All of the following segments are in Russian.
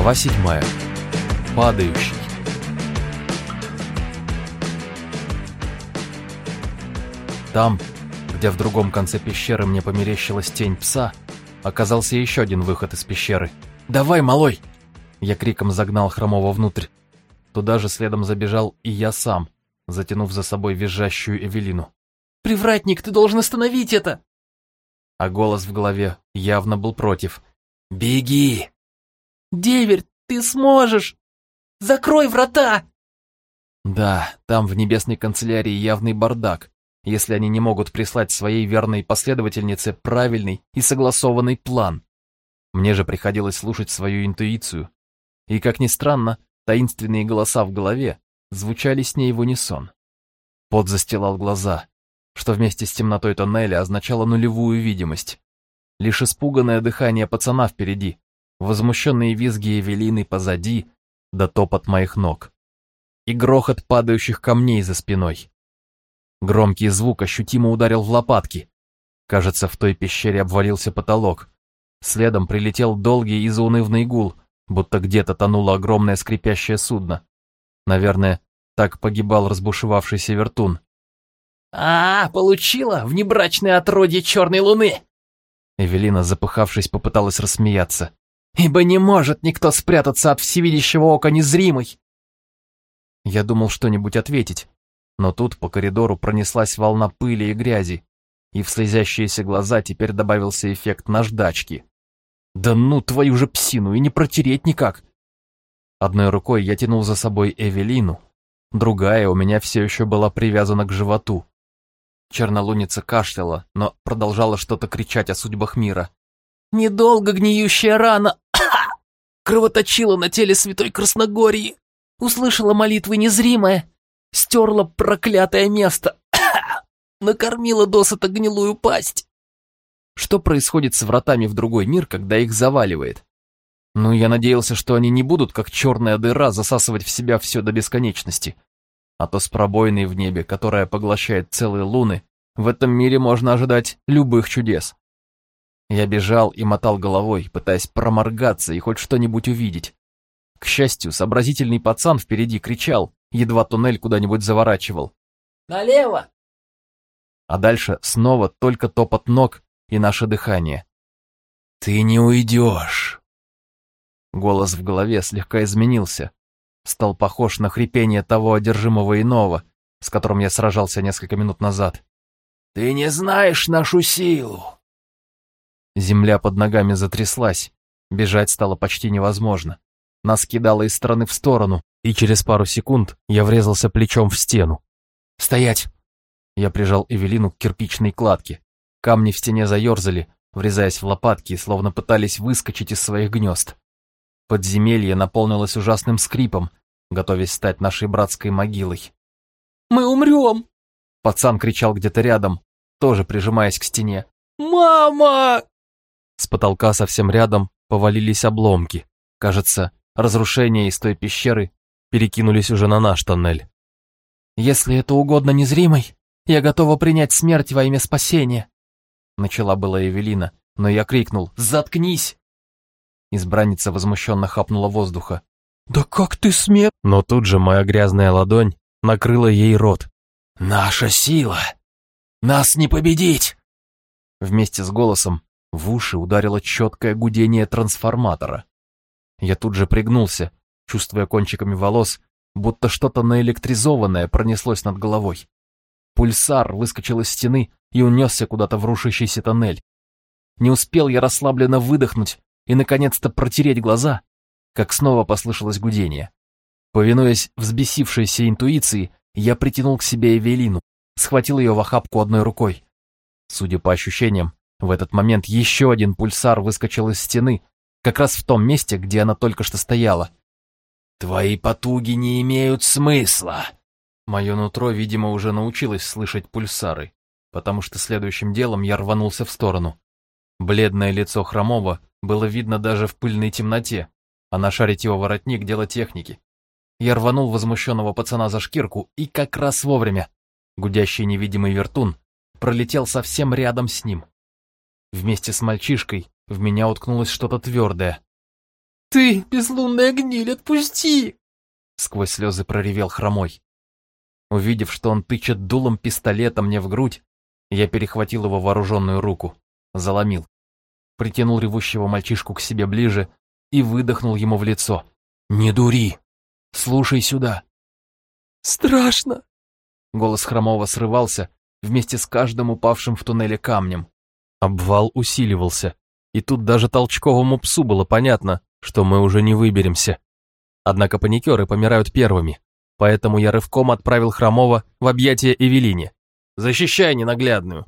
Глава седьмая. Падающий. Там, где в другом конце пещеры мне померещилась тень пса, оказался еще один выход из пещеры. «Давай, малой!» Я криком загнал Хромова внутрь. Туда же следом забежал и я сам, затянув за собой визжащую Эвелину. «Привратник, ты должен остановить это!» А голос в голове явно был против. «Беги!» «Деверь, ты сможешь! Закрой врата!» Да, там в небесной канцелярии явный бардак, если они не могут прислать своей верной последовательнице правильный и согласованный план. Мне же приходилось слушать свою интуицию. И, как ни странно, таинственные голоса в голове звучали с ней в унисон. Пот застилал глаза, что вместе с темнотой тоннеля означало нулевую видимость. Лишь испуганное дыхание пацана впереди, возмущенные визги Эвелины позади, да топот моих ног. И грохот падающих камней за спиной. Громкий звук ощутимо ударил в лопатки. Кажется, в той пещере обвалился потолок. Следом прилетел долгий и заунывный гул, будто где-то тонуло огромное скрипящее судно. Наверное, так погибал разбушевавшийся вертун. «А, получила внебрачное отродье черной луны!» Эвелина, запыхавшись, попыталась рассмеяться. «Ибо не может никто спрятаться от всевидящего ока незримой!» Я думал что-нибудь ответить, но тут по коридору пронеслась волна пыли и грязи, и в слезящиеся глаза теперь добавился эффект наждачки. Да ну твою же псину, и не протереть никак. Одной рукой я тянул за собой Эвелину, другая у меня все еще была привязана к животу. Чернолуница кашляла, но продолжала что-то кричать о судьбах мира. «Недолго гниющая рана кровоточила на теле святой Красногории, услышала молитвы незримая, стерла проклятое место, накормила досыта гнилую пасть. Что происходит с вратами в другой мир, когда их заваливает? Ну, я надеялся, что они не будут, как черная дыра, засасывать в себя все до бесконечности. А то с пробоиной в небе, которая поглощает целые луны, в этом мире можно ожидать любых чудес. Я бежал и мотал головой, пытаясь проморгаться и хоть что-нибудь увидеть. К счастью, сообразительный пацан впереди кричал, едва туннель куда-нибудь заворачивал. «Налево!» А дальше снова только топот ног и наше дыхание. «Ты не уйдешь!» Голос в голове слегка изменился. Стал похож на хрипение того одержимого иного, с которым я сражался несколько минут назад. «Ты не знаешь нашу силу!» Земля под ногами затряслась, бежать стало почти невозможно. Нас кидало из стороны в сторону, и через пару секунд я врезался плечом в стену. «Стоять!» Я прижал Эвелину к кирпичной кладке. Камни в стене заерзали, врезаясь в лопатки, словно пытались выскочить из своих гнезд. Подземелье наполнилось ужасным скрипом, готовясь стать нашей братской могилой. «Мы умрем!» Пацан кричал где-то рядом, тоже прижимаясь к стене. «Мама!» С потолка совсем рядом повалились обломки. Кажется, разрушения из той пещеры перекинулись уже на наш тоннель. «Если это угодно незримой, я готова принять смерть во имя спасения», Начала была Эвелина, но я крикнул «Заткнись!» Избранница возмущенно хапнула воздуха. «Да как ты смел?» Но тут же моя грязная ладонь накрыла ей рот. «Наша сила! Нас не победить!» Вместе с голосом в уши ударило четкое гудение трансформатора. Я тут же пригнулся, чувствуя кончиками волос, будто что-то наэлектризованное пронеслось над головой. Пульсар выскочил из стены и унесся куда-то в рушащийся тоннель. Не успел я расслабленно выдохнуть и, наконец-то, протереть глаза, как снова послышалось гудение. Повинуясь взбесившейся интуиции, я притянул к себе Эвелину, схватил ее в охапку одной рукой. Судя по ощущениям, в этот момент еще один пульсар выскочил из стены, как раз в том месте, где она только что стояла. «Твои потуги не имеют смысла!» Мое нутро, видимо, уже научилось слышать пульсары, потому что следующим делом я рванулся в сторону. Бледное лицо Хромова было видно даже в пыльной темноте, а нашарить его воротник – дело техники. Я рванул возмущенного пацана за шкирку и как раз вовремя. Гудящий невидимый вертун пролетел совсем рядом с ним. Вместе с мальчишкой в меня уткнулось что-то твердое. «Ты, безлунная гниль, отпусти!» Сквозь слезы проревел хромой. Увидев, что он тычет дулом пистолета мне в грудь, я перехватил его вооруженную руку, заломил, притянул ревущего мальчишку к себе ближе и выдохнул ему в лицо. «Не дури! Слушай сюда!» «Страшно!» Голос Хромова срывался вместе с каждым упавшим в туннеле камнем. Обвал усиливался, и тут даже толчковому псу было понятно, что мы уже не выберемся. Однако паникеры помирают первыми, поэтому я рывком отправил Хромова в объятия Эвелине. «Защищай ненаглядную!»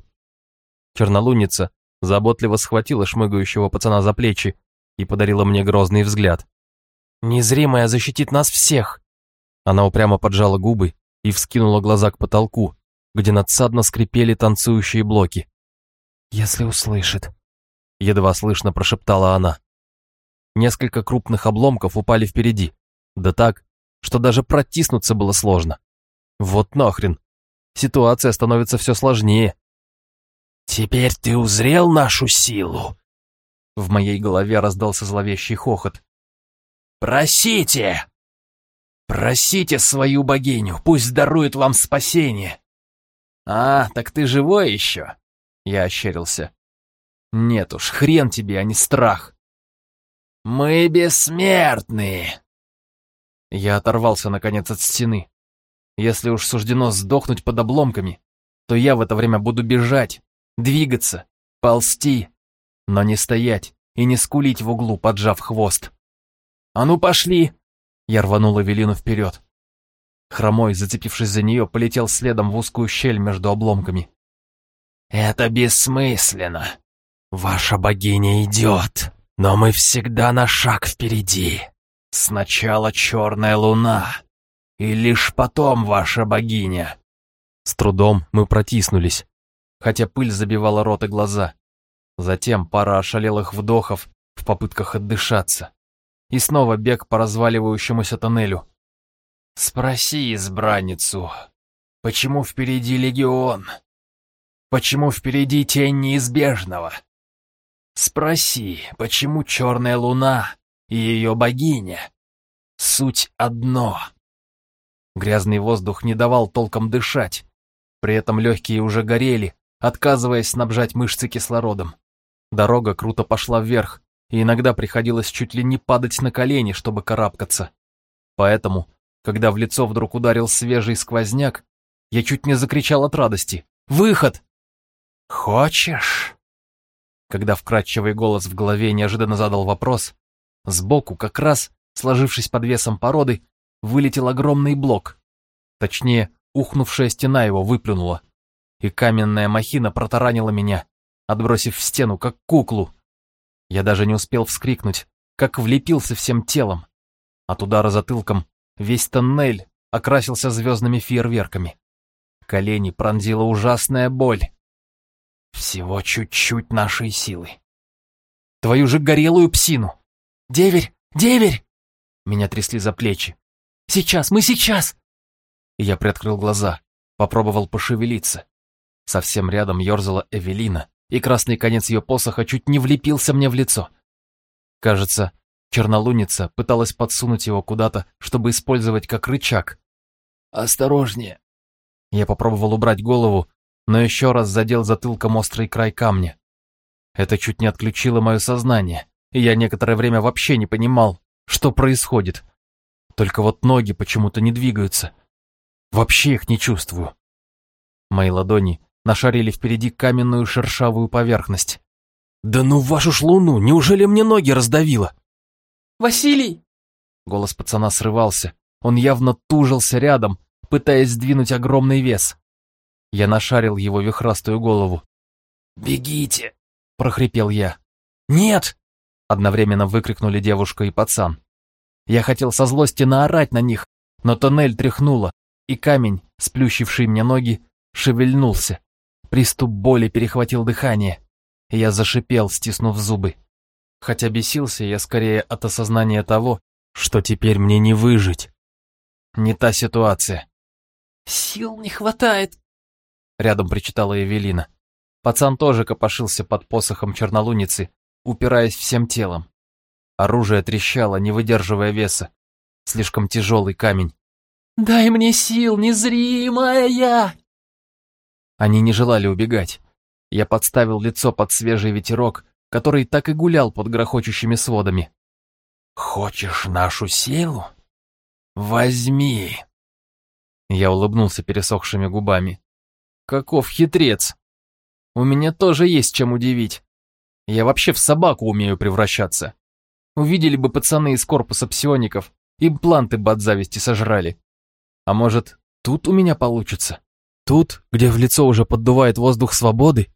Чернолуница заботливо схватила шмыгающего пацана за плечи и подарила мне грозный взгляд. «Незримая защитит нас всех!» Она упрямо поджала губы и вскинула глаза к потолку, где надсадно скрипели танцующие блоки. «Если услышит», — едва слышно прошептала она. Несколько крупных обломков упали впереди, да так, что даже протиснуться было сложно. Вот нахрен. Ситуация становится все сложнее. «Теперь ты узрел нашу силу?» В моей голове раздался зловещий хохот. «Просите! Просите свою богиню, пусть дарует вам спасение!» «А, так ты живой еще?» Я ощерился. «Нет уж, хрен тебе, а не страх!» «Мы бессмертные!» Я оторвался, наконец, от стены. Если уж суждено сдохнуть под обломками, то я в это время буду бежать, двигаться, ползти, но не стоять и не скулить в углу, поджав хвост. «А ну пошли!» Я рванул Эвелину вперед. Хромой, зацепившись за нее, полетел следом в узкую щель между обломками. «Это бессмысленно. Ваша богиня идет!» Но мы всегда на шаг впереди. Сначала черная луна, и лишь потом ваша богиня. С трудом мы протиснулись, хотя пыль забивала рот и глаза. Затем пара ошалелых вдохов в попытках отдышаться. И снова бег по разваливающемуся тоннелю. Спроси избранницу, почему впереди легион? Почему впереди тень неизбежного? Спроси, почему черная луна и ее богиня? Суть одно. Грязный воздух не давал толком дышать. При этом легкие уже горели, отказываясь снабжать мышцы кислородом. Дорога круто пошла вверх, и иногда приходилось чуть ли не падать на колени, чтобы карабкаться. Поэтому, когда в лицо вдруг ударил свежий сквозняк, я чуть не закричал от радости. «Выход!» «Хочешь?» Когда вкрадчивый голос в голове неожиданно задал вопрос, сбоку, как раз, сложившись под весом породы, вылетел огромный блок. Точнее, ухнувшая стена его выплюнула, и каменная махина протаранила меня, отбросив в стену, как куклу. Я даже не успел вскрикнуть, как влепился всем телом. От удара затылком весь тоннель окрасился звездными фейерверками. Колени пронзила ужасная боль. Всего чуть-чуть нашей силы. Твою же горелую псину! Деверь! Деверь! Меня трясли за плечи. Сейчас, мы сейчас! Я приоткрыл глаза, попробовал пошевелиться. Совсем рядом ерзала Эвелина, и красный конец ее посоха чуть не влепился мне в лицо. Кажется, чернолуница пыталась подсунуть его куда-то, чтобы использовать как рычаг. «Осторожнее!» Я попробовал убрать голову, но еще раз задел затылком острый край камня. Это чуть не отключило мое сознание, и я некоторое время вообще не понимал, что происходит. Только вот ноги почему-то не двигаются. Вообще их не чувствую. Мои ладони нашарили впереди каменную шершавую поверхность. «Да ну вашу ж луну, неужели мне ноги раздавило?» «Василий!» Голос пацана срывался. Он явно тужился рядом, пытаясь сдвинуть огромный вес. Я нашарил его вихрастую голову. «Бегите!» — прохрипел я. «Нет!» — одновременно выкрикнули девушка и пацан. Я хотел со злости наорать на них, но тоннель тряхнуло, и камень, сплющивший мне ноги, шевельнулся. Приступ боли перехватил дыхание. Я зашипел, стиснув зубы. Хотя бесился я скорее от осознания того, что теперь мне не выжить. Не та ситуация. «Сил не хватает», Рядом причитала Эвелина. Пацан тоже копошился под посохом чернолуницы, упираясь всем телом. Оружие трещало, не выдерживая веса. Слишком тяжелый камень. «Дай мне сил, незримая!» Они не желали убегать. Я подставил лицо под свежий ветерок, который так и гулял под грохочущими сводами. «Хочешь нашу силу? Возьми!» Я улыбнулся пересохшими губами. «Каков хитрец! У меня тоже есть чем удивить. Я вообще в собаку умею превращаться. Увидели бы пацаны из корпуса псиоников, импланты бы от зависти сожрали. А может, тут у меня получится? Тут, где в лицо уже поддувает воздух свободы?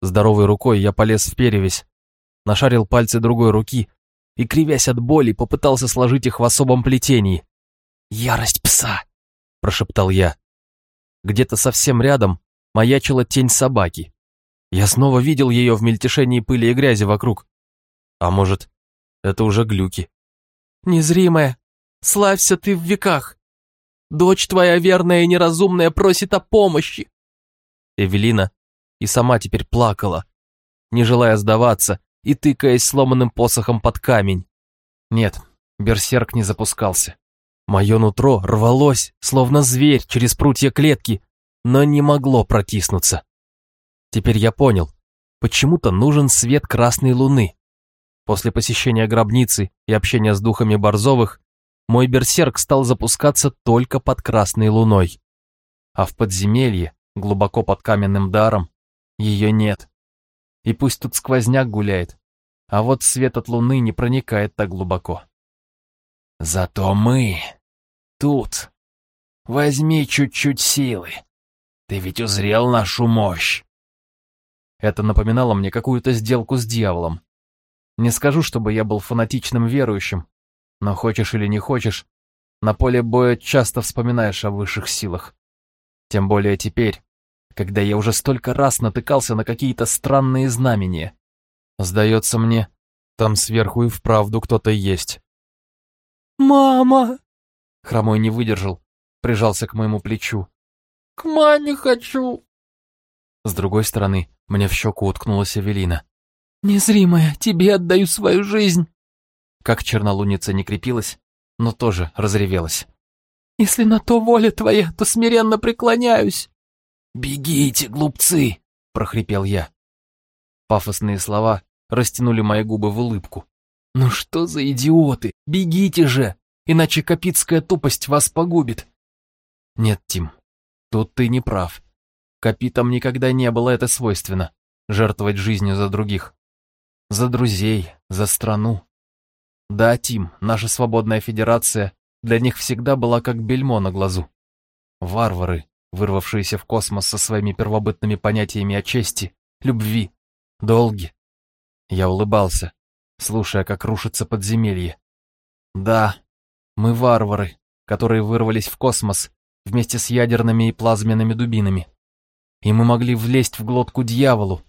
Здоровой рукой я полез в перевязь, нашарил пальцы другой руки и, кривясь от боли, попытался сложить их в особом плетении. «Ярость пса!» – прошептал я. Где-то совсем рядом маячила тень собаки. Я снова видел ее в мельтешении пыли и грязи вокруг. А может, это уже глюки. «Незримая, славься ты в веках! Дочь твоя верная и неразумная просит о помощи!» Эвелина и сама теперь плакала, не желая сдаваться и тыкаясь сломанным посохом под камень. Нет, берсерк не запускался. Мое нутро рвалось, словно зверь, через прутья клетки, но не могло протиснуться. Теперь я понял, почему-то нужен свет красной луны. После посещения гробницы и общения с духами Борзовых, мой берсерк стал запускаться только под красной луной. А в подземелье, глубоко под каменным даром, ее нет. И пусть тут сквозняк гуляет, а вот свет от луны не проникает так глубоко. Зато мы тут. Возьми чуть-чуть силы. Ты ведь узрел нашу мощь. Это напоминало мне какую-то сделку с дьяволом. Не скажу, чтобы я был фанатичным верующим, но хочешь или не хочешь, на поле боя часто вспоминаешь о высших силах. Тем более теперь, когда я уже столько раз натыкался на какие-то странные знамения. Сдается мне, там сверху и вправду кто-то есть. «Мама!» Хромой не выдержал, прижался к моему плечу. «К маме хочу!» С другой стороны, мне в щеку уткнулась Эвелина. «Незримая, тебе отдаю свою жизнь!» Как чернолуница не крепилась, но тоже разревелась. «Если на то воля твоя, то смиренно преклоняюсь!» «Бегите, глупцы!» — прохрипел я. Пафосные слова растянули мои губы в улыбку. «Ну что за идиоты! Бегите же! Иначе капитская тупость вас погубит!» «Нет, Тим, тут ты не прав. Капитам никогда не было это свойственно — жертвовать жизнью за других. За друзей, за страну. Да, Тим, наша свободная федерация для них всегда была как бельмо на глазу. Варвары, вырвавшиеся в космос со своими первобытными понятиями о чести, любви, долге. Я улыбался, слушая, как рушится подземелье. Да, мы варвары, которые вырвались в космос вместе с ядерными и плазменными дубинами. И мы могли влезть в глотку дьяволу,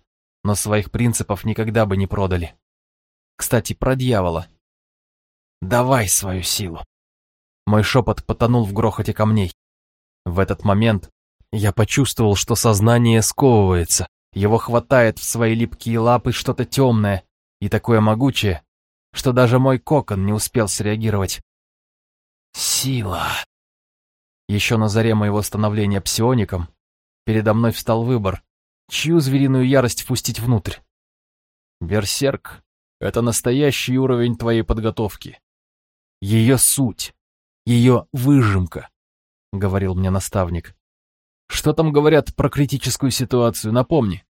но своих принципов никогда бы не продали. Кстати, про дьявола. Давай свою силу. Мой шепот потонул в грохоте камней. В этот момент я почувствовал, что сознание сковывается. Его хватает в свои липкие лапы что-то темное и такое могучее, что даже мой кокон не успел среагировать. Сила. Еще на заре моего становления псиоником передо мной встал выбор, чью звериную ярость впустить внутрь. Берсерк — это настоящий уровень твоей подготовки. Ее суть, ее выжимка, — говорил мне наставник. Что там говорят про критическую ситуацию, напомни.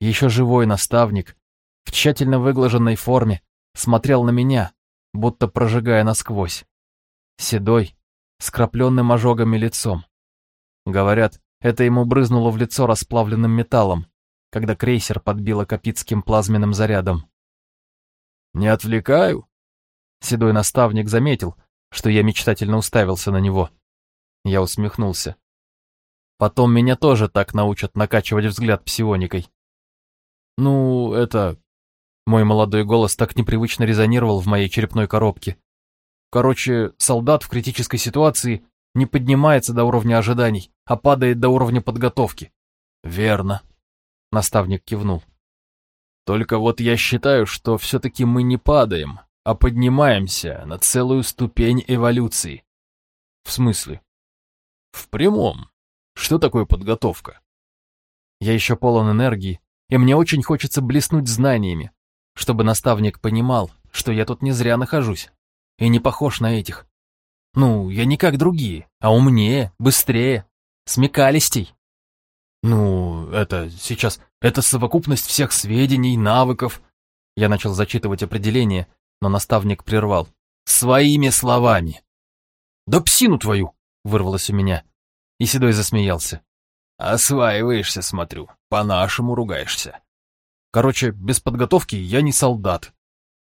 Еще живой наставник, в тщательно выглаженной форме, смотрел на меня, будто прожигая насквозь. Седой, с крапленным ожогами лицом. Говорят, это ему брызнуло в лицо расплавленным металлом, когда крейсер подбило капитским плазменным зарядом. «Не отвлекаю?» Седой наставник заметил, что я мечтательно уставился на него. Я усмехнулся. Потом меня тоже так научат накачивать взгляд псионикой. Ну, это... Мой молодой голос так непривычно резонировал в моей черепной коробке. Короче, солдат в критической ситуации не поднимается до уровня ожиданий, а падает до уровня подготовки. Верно. Наставник кивнул. Только вот я считаю, что все-таки мы не падаем, а поднимаемся на целую ступень эволюции. В смысле? В прямом. Что такое подготовка? Я еще полон энергии, и мне очень хочется блеснуть знаниями, чтобы наставник понимал, что я тут не зря нахожусь, и не похож на этих. Ну, я не как другие, а умнее, быстрее, смекалистей. Ну, это сейчас, это совокупность всех сведений, навыков. Я начал зачитывать определение, но наставник прервал. Своими словами. Да псину твою, вырвалось у меня. И Седой засмеялся. Осваиваешься, смотрю, по-нашему ругаешься. Короче, без подготовки я не солдат.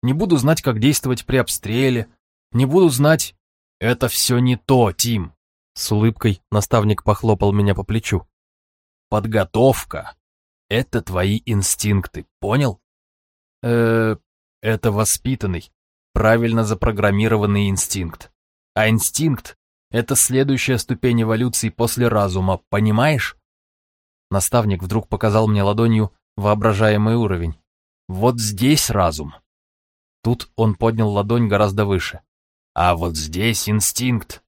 Не буду знать, как действовать при обстреле. Не буду знать... Это все не то, Тим. С улыбкой наставник похлопал меня по плечу. Подготовка — это твои инстинкты, понял? Э, это воспитанный, правильно запрограммированный инстинкт. А инстинкт — это следующая ступень эволюции после разума, понимаешь? Наставник вдруг показал мне ладонью воображаемый уровень. Вот здесь разум. Тут он поднял ладонь гораздо выше. А вот здесь инстинкт.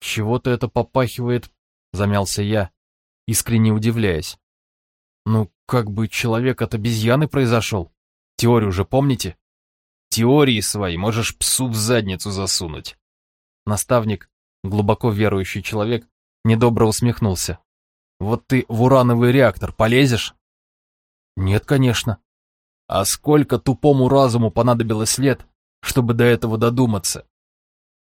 Чего-то это попахивает, замялся я, искренне удивляясь. Ну, как бы человек от обезьяны произошел. Теорию же помните? Теории свои можешь псу в задницу засунуть. Наставник, глубоко верующий человек, недобро усмехнулся. Вот ты в урановый реактор полезешь? Нет, конечно. А сколько тупому разуму понадобилось лет, чтобы до этого додуматься?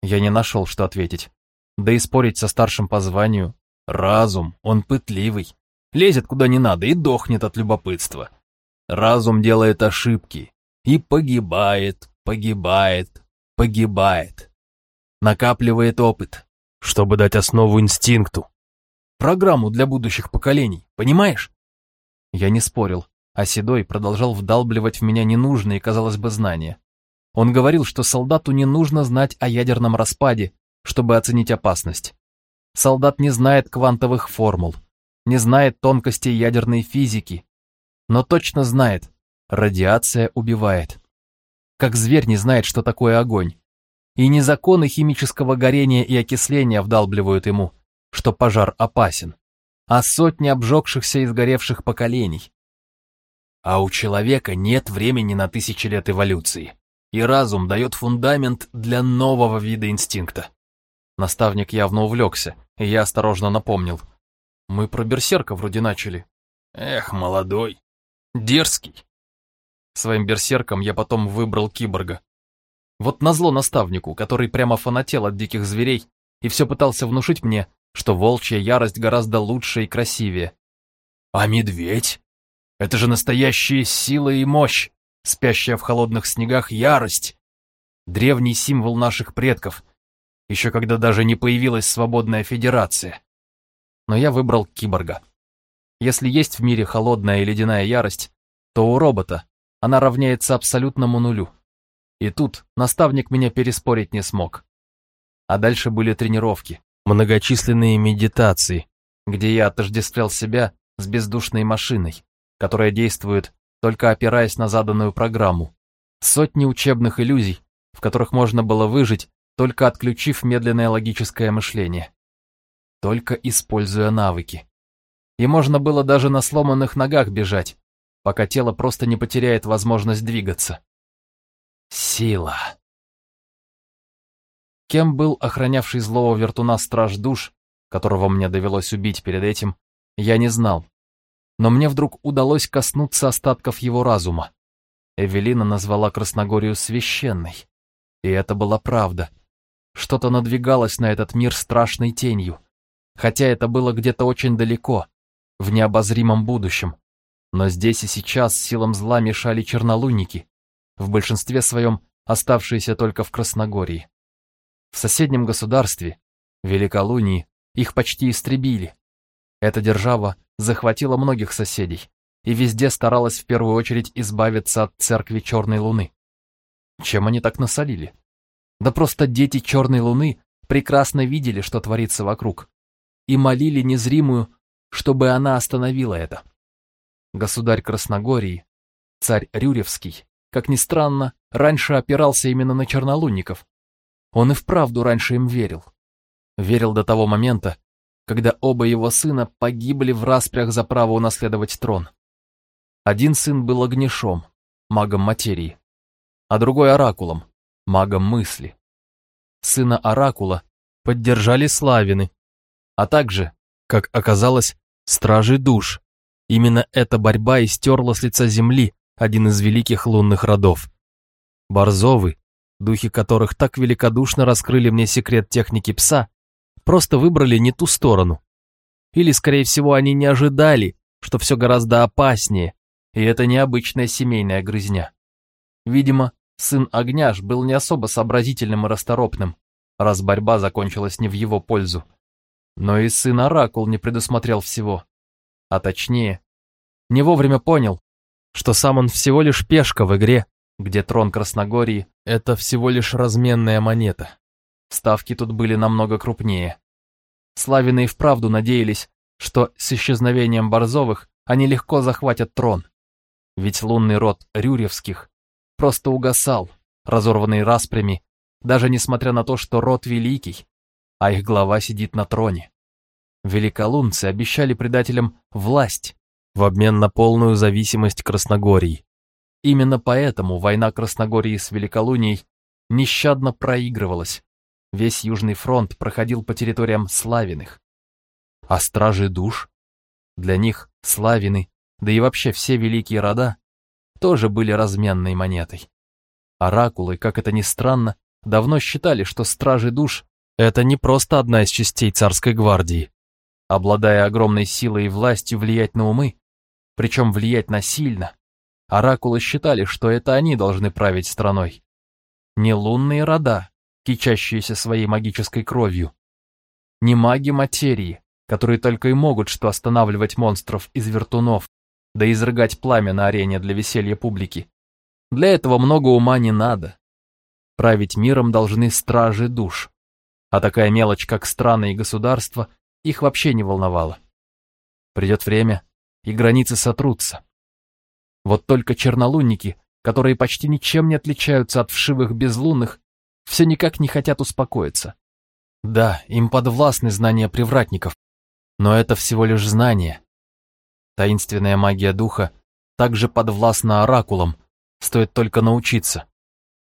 Я не нашел, что ответить. Да и спорить со старшим по званию. Разум, он пытливый. Лезет куда не надо и дохнет от любопытства. Разум делает ошибки и погибает, погибает, погибает. Накапливает опыт, чтобы дать основу инстинкту. Программу для будущих поколений, понимаешь? Я не спорил, а Седой продолжал вдалбливать в меня ненужные, казалось бы, знания. Он говорил, что солдату не нужно знать о ядерном распаде, чтобы оценить опасность. Солдат не знает квантовых формул, не знает тонкостей ядерной физики, но точно знает, радиация убивает. Как зверь не знает, что такое огонь. И не законы химического горения и окисления вдалбливают ему, что пожар опасен, а сотни обжегшихся и сгоревших поколений. А у человека нет времени на тысячи лет эволюции, и разум дает фундамент для нового вида инстинкта. Наставник явно увлекся, и я осторожно напомнил. Мы про берсерка вроде начали. Эх, молодой. Дерзкий. Своим берсерком я потом выбрал киборга. Вот назло наставнику, который прямо фанател от диких зверей и все пытался внушить мне, что волчья ярость гораздо лучше и красивее. А медведь? Это же настоящая сила и мощь, спящая в холодных снегах ярость. Древний символ наших предков, еще когда даже не появилась свободная федерация. Но я выбрал киборга. Если есть в мире холодная и ледяная ярость, то у робота она равняется абсолютному нулю. И тут наставник меня переспорить не смог. А дальше были тренировки, многочисленные медитации, где я отождествлял себя с бездушной машиной, которая действует, только опираясь на заданную программу. Сотни учебных иллюзий, в которых можно было выжить, только отключив медленное логическое мышление. Только используя навыки. И можно было даже на сломанных ногах бежать, пока тело просто не потеряет возможность двигаться. Сила. Кем был охранявший злого вертуна страж душ, которого мне довелось убить перед этим, я не знал. Но мне вдруг удалось коснуться остатков его разума. Эвелина назвала Красногорию священной. И это была правда. Что-то надвигалось на этот мир страшной тенью. Хотя это было где-то очень далеко, в необозримом будущем. Но здесь и сейчас силам зла мешали чернолунники, в большинстве своем оставшиеся только в Красногории. В соседнем государстве, Великолунии, их почти истребили. Эта держава захватила многих соседей и везде старалась в первую очередь избавиться от церкви Черной Луны. Чем они так насолили? Да просто дети Черной Луны прекрасно видели, что творится вокруг, и молили незримую, чтобы она остановила это. Государь Красногории Царь Рюревский, как ни странно, раньше опирался именно на чернолунников. Он и вправду раньше им верил. Верил до того момента, когда оба его сына погибли в распрях за право унаследовать трон. Один сын был огнешом, магом материи, а другой оракулом, магом мысли. Сына оракула поддержали славины, а также, как оказалось, стражи душ. Именно эта борьба и стерла с лица земли один из великих лунных родов. Борзовы, духи которых так великодушно раскрыли мне секрет техники пса, просто выбрали не ту сторону. Или, скорее всего, они не ожидали, что все гораздо опаснее, и это необычная семейная грызня. Видимо, сын Огняш был не особо сообразительным и расторопным, раз борьба закончилась не в его пользу. Но и сын Оракул не предусмотрел всего. А точнее, не вовремя понял, что сам он всего лишь пешка в игре, где трон Красногории — это всего лишь разменная монета. Ставки тут были намного крупнее. Славины и вправду надеялись, что с исчезновением Борзовых они легко захватят трон. Ведь лунный род Рюревских просто угасал, разорванный распрями, даже несмотря на то, что род великий, а их глава сидит на троне. Великолунцы обещали предателям власть в обмен на полную зависимость Красногории. Именно поэтому война Красногории с Великолунией нещадно проигрывалась. Весь Южный фронт проходил по территориям Славиных. А стражи душ? Для них Славины, да и вообще все великие рода, тоже были разменной монетой. Оракулы, как это ни странно, давно считали, что стражи душ — это не просто одна из частей царской гвардии. Обладая огромной силой и властью влиять на умы, причем влиять насильно, оракулы считали, что это они должны править страной. Не лунные рода, кичащиеся своей магической кровью, не маги материи, которые только и могут что останавливать монстров из вертунов, да изрыгать пламя на арене для веселья публики. Для этого много ума не надо. Править миром должны стражи душ. А такая мелочь, как страны и государства, их вообще не волновала. Придет время, и границы сотрутся. Вот только чернолунники, которые почти ничем не отличаются от вшивых безлунных, все никак не хотят успокоиться. Да, им подвластны знания привратников, но это всего лишь знания. Таинственная магия духа также подвластна оракулам, стоит только научиться.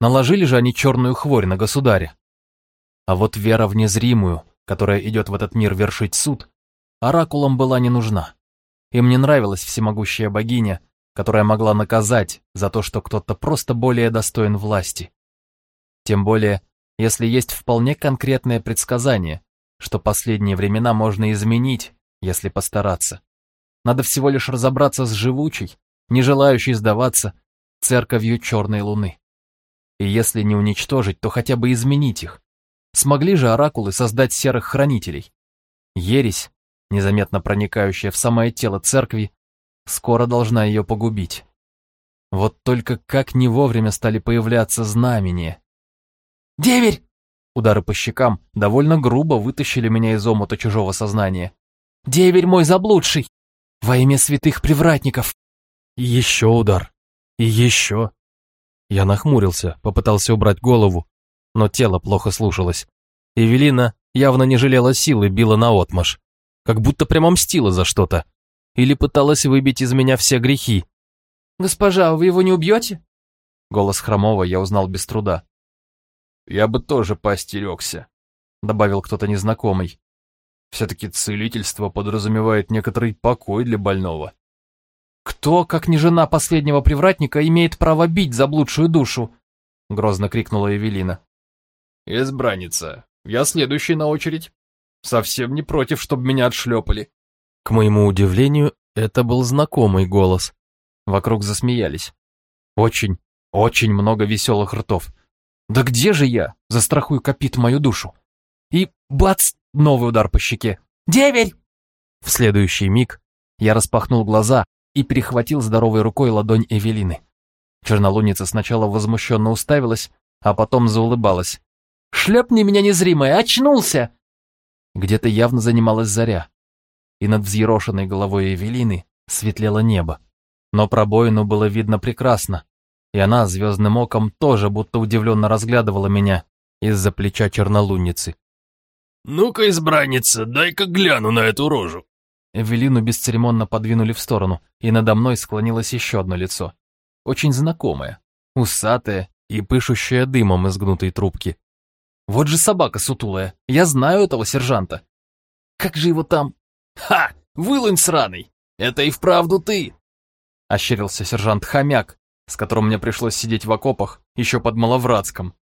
Наложили же они черную хворь на государя. А вот вера в незримую, которая идет в этот мир вершить суд, оракулам была не нужна. Им не нравилась всемогущая богиня, которая могла наказать за то, что кто-то просто более достоин власти. Тем более, если есть вполне конкретное предсказание, что последние времена можно изменить, если постараться. Надо всего лишь разобраться с живучей, не желающей сдаваться, церковью Черной Луны. И если не уничтожить, то хотя бы изменить их. Смогли же оракулы создать серых хранителей. Ересь, незаметно проникающая в самое тело церкви, скоро должна ее погубить. Вот только как не вовремя стали появляться знамения. «Деверь!» Удары по щекам довольно грубо вытащили меня из омута чужого сознания. «Деверь мой заблудший! Во имя святых привратников!» Еще удар. И еще. Я нахмурился, попытался убрать голову, но тело плохо слушалось. Эвелина явно не жалела силы, била наотмашь, как будто прямо мстила за что-то. Или пыталась выбить из меня все грехи. «Госпожа, вы его не убьете?» Голос Хромова я узнал без труда. «Я бы тоже поостерегся», — добавил кто-то незнакомый. «Все-таки целительство подразумевает некоторый покой для больного». «Кто, как не жена последнего привратника, имеет право бить заблудшую душу?» — грозно крикнула Эвелина. «Избранница, я следующий на очередь. Совсем не против, чтобы меня отшлепали». К моему удивлению, это был знакомый голос. Вокруг засмеялись. Очень, очень много веселых ртов. «Да где же я? Застрахуй копит мою душу!» И бац! Новый удар по щеке. «Деверь!» В следующий миг я распахнул глаза и перехватил здоровой рукой ладонь Эвелины. Чернолуница сначала возмущенно уставилась, а потом заулыбалась. «Шлепни меня незримое! Очнулся!» Где-то явно занималась заря, и над взъерошенной головой Эвелины светлело небо. но пробоину было видно прекрасно, и она звездным оком тоже будто удивленно разглядывала меня из-за плеча чернолунницы. «Ну-ка, избранница, дай-ка гляну на эту рожу!» Эвелину бесцеремонно подвинули в сторону, и надо мной склонилось еще одно лицо. Очень знакомое, усатое и пышущее дымом из гнутой трубки. Вот же собака сутулая, я знаю этого сержанта. Как же его там? «Ха! Вылунь сраный! Это и вправду ты!» Ощерился сержант Хомяк, с которым мне пришлось сидеть в окопах, еще под Маловратском.